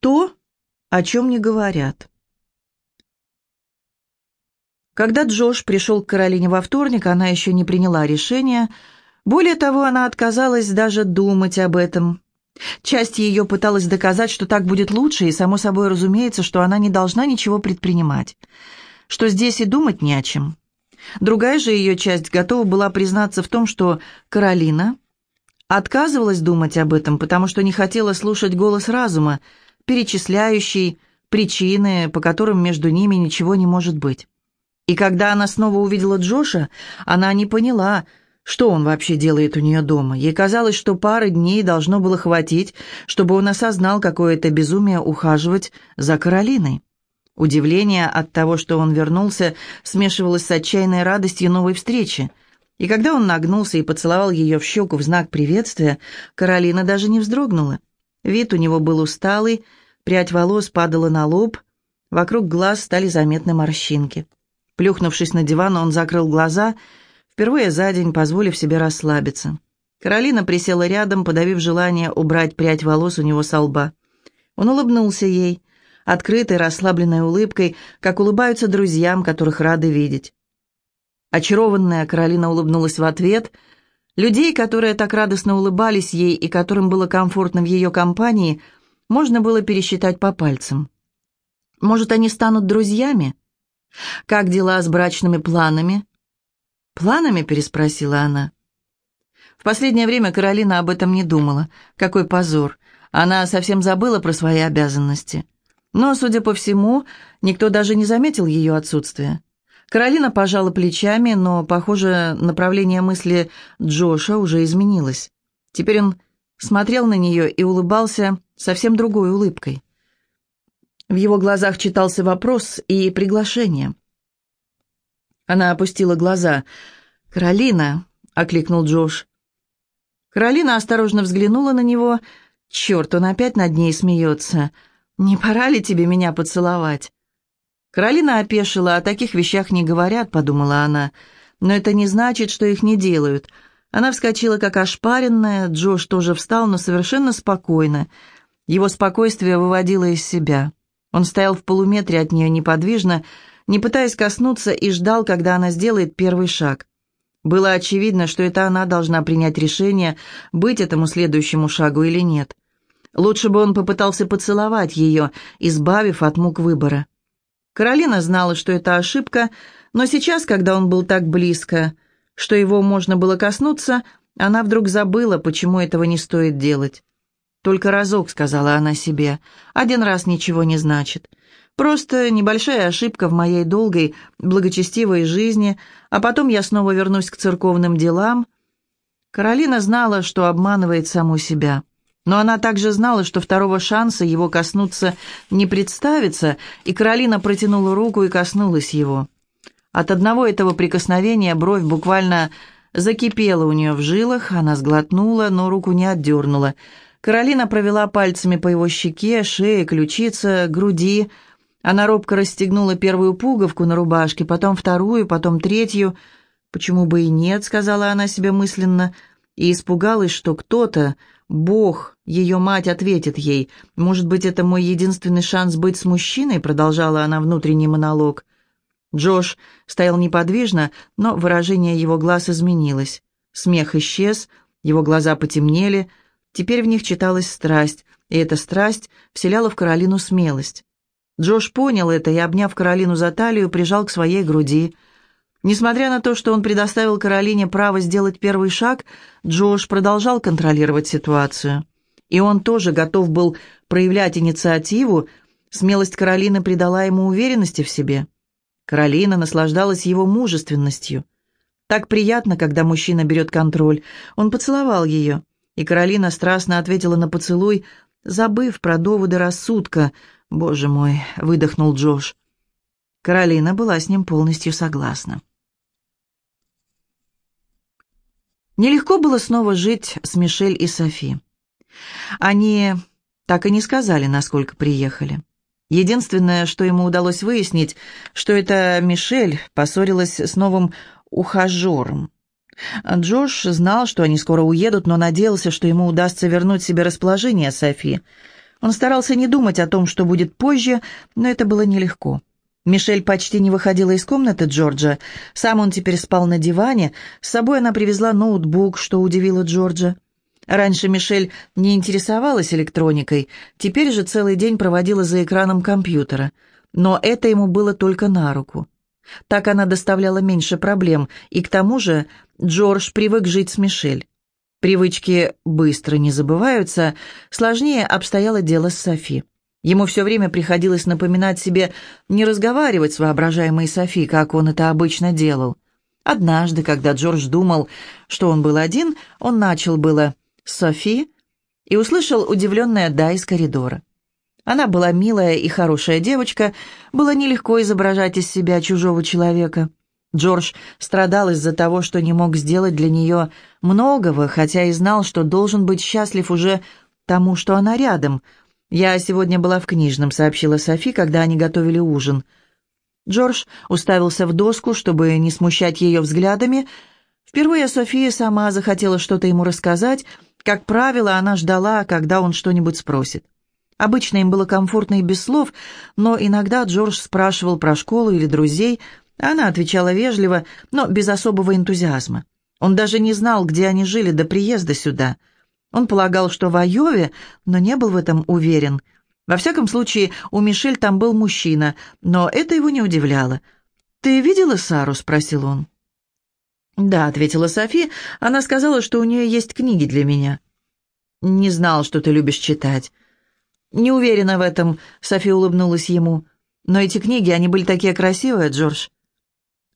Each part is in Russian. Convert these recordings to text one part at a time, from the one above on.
То, о чем не говорят. Когда Джош пришел к Каролине во вторник, она еще не приняла решения. Более того, она отказалась даже думать об этом. Часть ее пыталась доказать, что так будет лучше, и, само собой, разумеется, что она не должна ничего предпринимать, что здесь и думать не о чем. Другая же ее часть готова была признаться в том, что Каролина отказывалась думать об этом, потому что не хотела слушать голос разума, перечисляющий причины, по которым между ними ничего не может быть. И когда она снова увидела Джоша, она не поняла, что он вообще делает у нее дома? Ей казалось, что пары дней должно было хватить, чтобы он осознал, какое это безумие ухаживать за Каролиной. Удивление от того, что он вернулся, смешивалось с отчаянной радостью новой встречи. И когда он нагнулся и поцеловал ее в щеку в знак приветствия, Каролина даже не вздрогнула. Вид у него был усталый, прядь волос падала на лоб, вокруг глаз стали заметны морщинки. Плюхнувшись на диван, он закрыл глаза впервые за день позволив себе расслабиться. Каролина присела рядом, подавив желание убрать прядь волос у него со лба. Он улыбнулся ей, открытой, расслабленной улыбкой, как улыбаются друзьям, которых рады видеть. Очарованная Каролина улыбнулась в ответ. Людей, которые так радостно улыбались ей и которым было комфортно в ее компании, можно было пересчитать по пальцам. Может, они станут друзьями? Как дела с брачными планами? «Планами?» — переспросила она. В последнее время Каролина об этом не думала. Какой позор. Она совсем забыла про свои обязанности. Но, судя по всему, никто даже не заметил ее отсутствия. Каролина пожала плечами, но, похоже, направление мысли Джоша уже изменилось. Теперь он смотрел на нее и улыбался совсем другой улыбкой. В его глазах читался вопрос и приглашение. Она опустила глаза. «Каролина!» — окликнул Джош. Каролина осторожно взглянула на него. «Черт, он опять над ней смеется. Не пора ли тебе меня поцеловать?» Каролина опешила, о таких вещах не говорят, подумала она. Но это не значит, что их не делают. Она вскочила, как ошпаренная, Джош тоже встал, но совершенно спокойно. Его спокойствие выводило из себя. Он стоял в полуметре от нее неподвижно, не пытаясь коснуться, и ждал, когда она сделает первый шаг. Было очевидно, что это она должна принять решение, быть этому следующему шагу или нет. Лучше бы он попытался поцеловать ее, избавив от мук выбора. Каролина знала, что это ошибка, но сейчас, когда он был так близко, что его можно было коснуться, она вдруг забыла, почему этого не стоит делать. «Только разок», — сказала она себе, — «один раз ничего не значит. Просто небольшая ошибка в моей долгой, благочестивой жизни, а потом я снова вернусь к церковным делам. Каролина знала, что обманывает саму себя. Но она также знала, что второго шанса его коснуться не представится, и Каролина протянула руку и коснулась его. От одного этого прикосновения бровь буквально закипела у нее в жилах, она сглотнула, но руку не отдернула. Каролина провела пальцами по его щеке, шее, ключице, груди, она робко расстегнула первую пуговку на рубашке, потом вторую, потом третью. «Почему бы и нет?» — сказала она себе мысленно, и испугалась, что кто-то, Бог, ее мать, ответит ей. «Может быть, это мой единственный шанс быть с мужчиной?» — продолжала она внутренний монолог. Джош стоял неподвижно, но выражение его глаз изменилось. Смех исчез, его глаза потемнели, теперь в них читалась страсть, и эта страсть вселяла в Каролину смелость. Джош понял это и, обняв Каролину за талию, прижал к своей груди. Несмотря на то, что он предоставил Каролине право сделать первый шаг, Джош продолжал контролировать ситуацию. И он тоже готов был проявлять инициативу, смелость Каролины придала ему уверенности в себе. Каролина наслаждалась его мужественностью. Так приятно, когда мужчина берет контроль. Он поцеловал ее, и Каролина страстно ответила на поцелуй, забыв про доводы рассудка – «Боже мой!» — выдохнул Джош. Каролина была с ним полностью согласна. Нелегко было снова жить с Мишель и Софи. Они так и не сказали, насколько приехали. Единственное, что ему удалось выяснить, что это Мишель поссорилась с новым ухажером. Джош знал, что они скоро уедут, но надеялся, что ему удастся вернуть себе расположение Софи. Он старался не думать о том, что будет позже, но это было нелегко. Мишель почти не выходила из комнаты Джорджа. Сам он теперь спал на диване. С собой она привезла ноутбук, что удивило Джорджа. Раньше Мишель не интересовалась электроникой, теперь же целый день проводила за экраном компьютера. Но это ему было только на руку. Так она доставляла меньше проблем, и к тому же Джордж привык жить с Мишель. Привычки быстро не забываются, сложнее обстояло дело с Софи. Ему все время приходилось напоминать себе не разговаривать с воображаемой Софи, как он это обычно делал. Однажды, когда Джордж думал, что он был один, он начал было «Софи» и услышал удивленное «да» из коридора. Она была милая и хорошая девочка, было нелегко изображать из себя чужого человека. Джордж страдал из-за того, что не мог сделать для нее многого, хотя и знал, что должен быть счастлив уже тому, что она рядом — «Я сегодня была в книжном», — сообщила Софи, когда они готовили ужин. Джордж уставился в доску, чтобы не смущать ее взглядами. Впервые София сама захотела что-то ему рассказать. Как правило, она ждала, когда он что-нибудь спросит. Обычно им было комфортно и без слов, но иногда Джордж спрашивал про школу или друзей, она отвечала вежливо, но без особого энтузиазма. Он даже не знал, где они жили до приезда сюда — он полагал, что в Айове, но не был в этом уверен. Во всяком случае, у Мишель там был мужчина, но это его не удивляло. «Ты видела Сару?» — спросил он. «Да», — ответила Софи. «Она сказала, что у нее есть книги для меня». «Не знал, что ты любишь читать». «Не уверена в этом», — Софи улыбнулась ему. «Но эти книги, они были такие красивые, Джордж».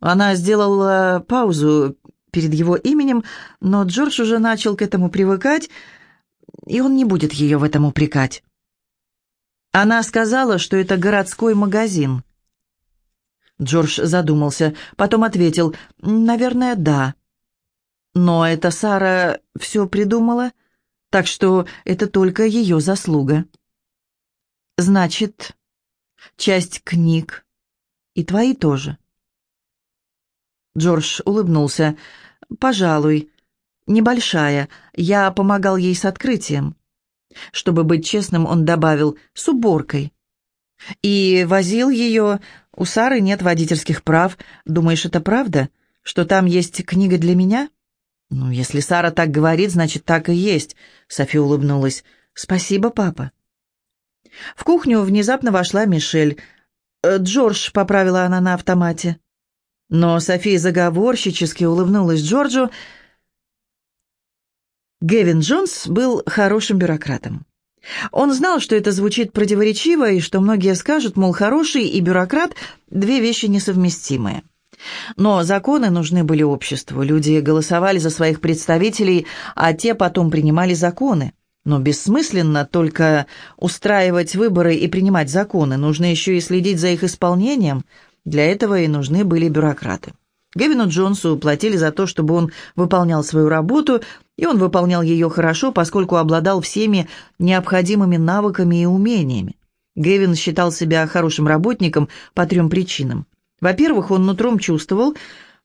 Она сделала паузу перед его именем, но Джордж уже начал к этому привыкать, и он не будет ее в этом упрекать. Она сказала, что это городской магазин. Джордж задумался, потом ответил, «Наверное, да». Но это Сара все придумала, так что это только ее заслуга. Значит, часть книг и твои тоже. Джордж улыбнулся. «Пожалуй. Небольшая. Я помогал ей с открытием». Чтобы быть честным, он добавил «с уборкой». «И возил ее. У Сары нет водительских прав. Думаешь, это правда? Что там есть книга для меня?» «Ну, если Сара так говорит, значит, так и есть», — Софи улыбнулась. «Спасибо, папа». В кухню внезапно вошла Мишель. «Э, «Джордж», — поправила она на автомате. Но София заговорщически улыбнулась Джорджу. Гевин Джонс был хорошим бюрократом. Он знал, что это звучит противоречиво, и что многие скажут, мол, хороший и бюрократ – две вещи несовместимые. Но законы нужны были обществу, люди голосовали за своих представителей, а те потом принимали законы. Но бессмысленно только устраивать выборы и принимать законы, нужно еще и следить за их исполнением – для этого и нужны были бюрократы. Гевину Джонсу платили за то, чтобы он выполнял свою работу, и он выполнял ее хорошо, поскольку обладал всеми необходимыми навыками и умениями. Гевин считал себя хорошим работником по трем причинам. Во-первых, он нутром чувствовал,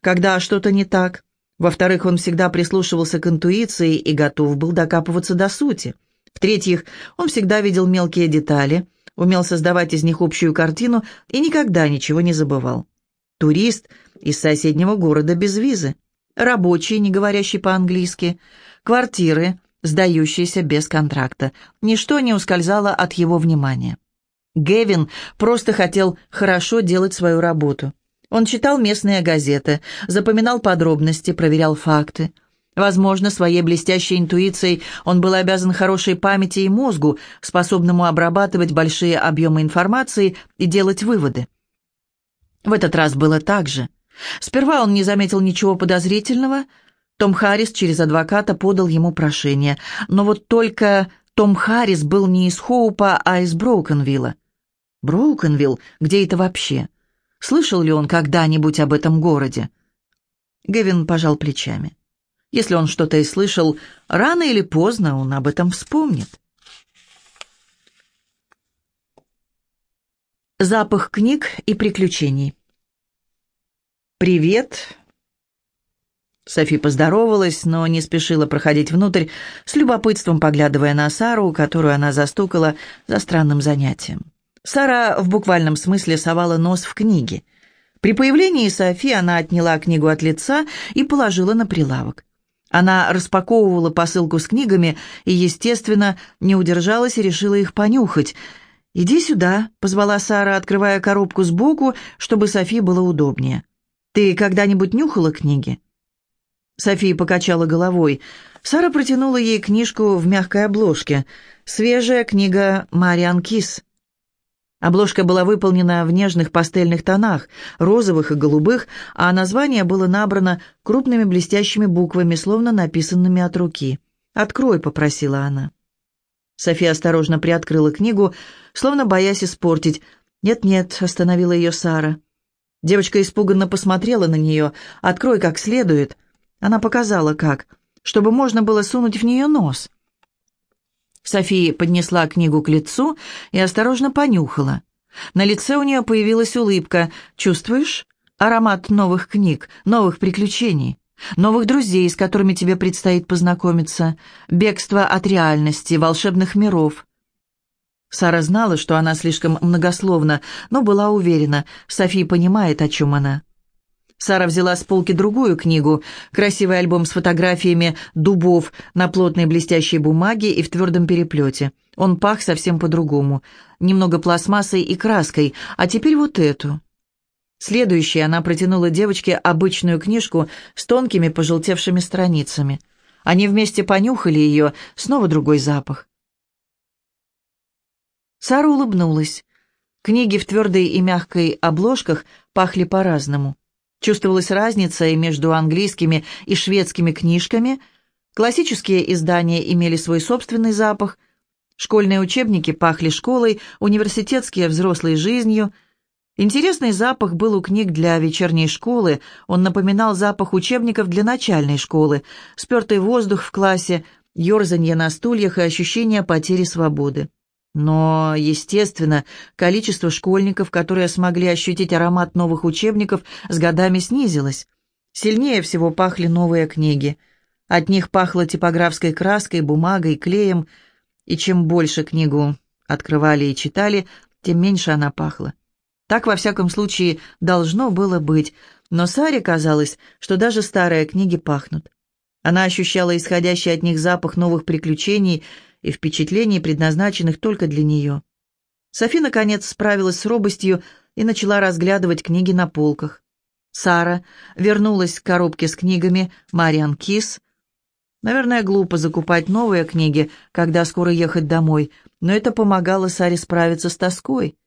когда что-то не так. Во-вторых, он всегда прислушивался к интуиции и готов был докапываться до сути. В-третьих, он всегда видел мелкие детали – умел создавать из них общую картину и никогда ничего не забывал. Турист из соседнего города без визы, рабочий, не говорящий по-английски, квартиры, сдающиеся без контракта. Ничто не ускользало от его внимания. Гевин просто хотел хорошо делать свою работу. Он читал местные газеты, запоминал подробности, проверял факты – Возможно, своей блестящей интуицией он был обязан хорошей памяти и мозгу, способному обрабатывать большие объемы информации и делать выводы. В этот раз было так же. Сперва он не заметил ничего подозрительного. Том Харрис через адвоката подал ему прошение. Но вот только Том Харрис был не из Хоупа, а из Броукенвилла. Броукенвилл? Где это вообще? Слышал ли он когда-нибудь об этом городе? Гевин пожал плечами. Если он что-то и слышал, рано или поздно он об этом вспомнит. Запах книг и приключений. «Привет». Софи поздоровалась, но не спешила проходить внутрь, с любопытством поглядывая на Сару, которую она застукала за странным занятием. Сара в буквальном смысле совала нос в книги. При появлении Софи она отняла книгу от лица и положила на прилавок. Она распаковывала посылку с книгами и, естественно, не удержалась и решила их понюхать. «Иди сюда», — позвала Сара, открывая коробку сбоку, чтобы Софи было удобнее. «Ты когда-нибудь нюхала книги?» София покачала головой. Сара протянула ей книжку в мягкой обложке. Свежая книга «Мариан Кис». Обложка была выполнена в нежных пастельных тонах, розовых и голубых, а название было набрано крупными блестящими буквами, словно написанными от руки. «Открой», — попросила она. София осторожно приоткрыла книгу, словно боясь испортить. «Нет-нет», — остановила ее Сара. Девочка испуганно посмотрела на нее. «Открой как следует». Она показала, как, чтобы можно было сунуть в нее нос. София поднесла книгу к лицу и осторожно понюхала. На лице у нее появилась улыбка. «Чувствуешь? Аромат новых книг, новых приключений, новых друзей, с которыми тебе предстоит познакомиться, бегство от реальности, волшебных миров». Сара знала, что она слишком многословна, но была уверена, София понимает, о чем она. Сара взяла с полки другую книгу, красивый альбом с фотографиями дубов на плотной блестящей бумаге и в твердом переплете. Он пах совсем по-другому, немного пластмассой и краской, а теперь вот эту. Следующей она протянула девочке обычную книжку с тонкими пожелтевшими страницами. Они вместе понюхали ее, снова другой запах. Сара улыбнулась. Книги в твердой и мягкой обложках пахли по-разному. Чувствовалась разница и между английскими и шведскими книжками. Классические издания имели свой собственный запах. Школьные учебники пахли школой, университетские – взрослой жизнью. Интересный запах был у книг для вечерней школы. Он напоминал запах учебников для начальной школы. Спертый воздух в классе, ерзанье на стульях и ощущение потери свободы. Но, естественно, количество школьников, которые смогли ощутить аромат новых учебников, с годами снизилось. Сильнее всего пахли новые книги. От них пахло типографской краской, бумагой, клеем, и чем больше книгу открывали и читали, тем меньше она пахла. Так, во всяком случае, должно было быть, но Саре казалось, что даже старые книги пахнут. Она ощущала исходящий от них запах новых приключений – и впечатлений, предназначенных только для нее. Софи, наконец, справилась с робостью и начала разглядывать книги на полках. Сара вернулась к коробке с книгами «Мариан Кис». Наверное, глупо закупать новые книги, когда скоро ехать домой, но это помогало Саре справиться с тоской.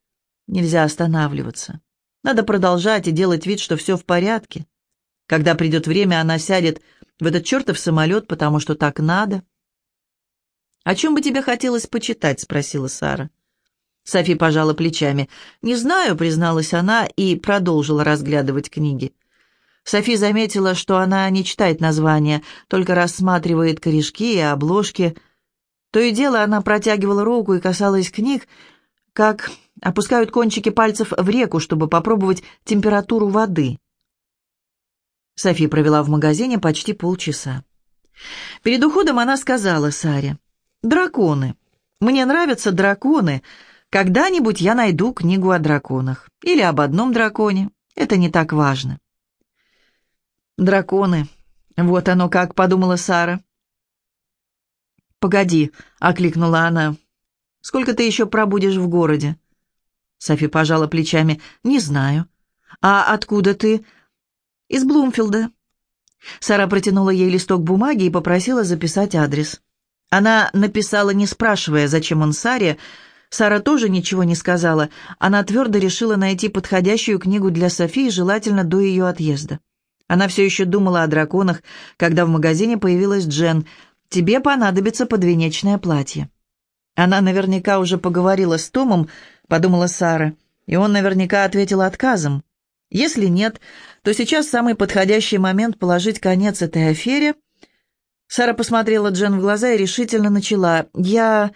Нельзя останавливаться. Надо продолжать и делать вид, что все в порядке. Когда придет время, она сядет в этот чертов самолет, потому что так надо. «О чем бы тебе хотелось почитать?» — спросила Сара. Софи пожала плечами. «Не знаю», — призналась она и продолжила разглядывать книги. Софи заметила, что она не читает названия, только рассматривает корешки и обложки. То и дело она протягивала руку и касалась книг, как опускают кончики пальцев в реку, чтобы попробовать температуру воды. Софи провела в магазине почти полчаса. Перед уходом она сказала Саре, Драконы. Мне нравятся драконы. Когда-нибудь я найду книгу о драконах. Или об одном драконе. Это не так важно. Драконы. Вот оно как, подумала Сара. «Погоди», — окликнула она. «Сколько ты еще пробудешь в городе?» Софи пожала плечами. «Не знаю». «А откуда ты?» «Из Блумфилда». Сара протянула ей листок бумаги и попросила записать адрес. Она написала, не спрашивая, зачем он Саре. Сара тоже ничего не сказала. Она твердо решила найти подходящую книгу для Софии, желательно до ее отъезда. Она все еще думала о драконах, когда в магазине появилась Джен. «Тебе понадобится подвенечное платье». Она наверняка уже поговорила с Томом, подумала Сара, и он наверняка ответил отказом. Если нет, то сейчас самый подходящий момент положить конец этой афере — Сара посмотрела Джен в глаза и решительно начала. «Я...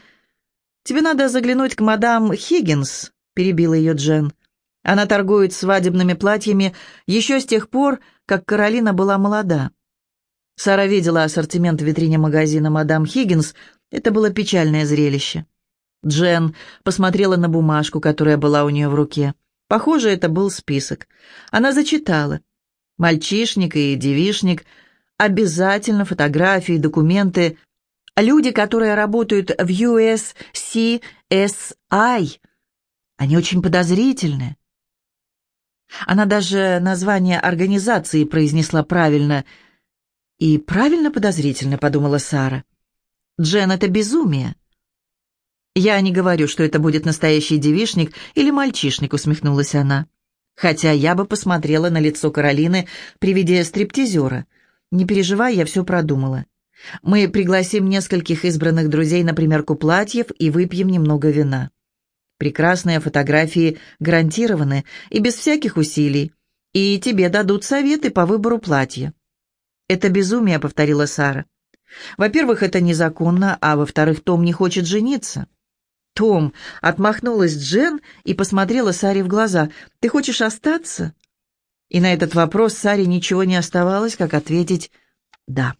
Тебе надо заглянуть к мадам Хиггинс», — перебила ее Джен. «Она торгует свадебными платьями еще с тех пор, как Каролина была молода. Сара видела ассортимент в витрине магазина «Мадам Хиггинс». Это было печальное зрелище. Джен посмотрела на бумажку, которая была у нее в руке. Похоже, это был список. Она зачитала. Мальчишник и девишник, обязательно фотографии, документы. Люди, которые работают в USCSI, они очень подозрительны. Она даже название организации произнесла правильно. «И правильно подозрительно», — подумала Сара. «Джен, это безумие». «Я не говорю, что это будет настоящий девишник или мальчишник», — усмехнулась она. «Хотя я бы посмотрела на лицо Каролины при виде стриптизера. Не переживай, я все продумала. Мы пригласим нескольких избранных друзей на примерку платьев и выпьем немного вина. Прекрасные фотографии гарантированы и без всяких усилий, и тебе дадут советы по выбору платья». «Это безумие», — повторила Сара. «Во-первых, это незаконно, а во-вторых, Том не хочет жениться». «Том!» — отмахнулась Джен и посмотрела Саре в глаза. «Ты хочешь остаться?» И на этот вопрос Саре ничего не оставалось, как ответить «да».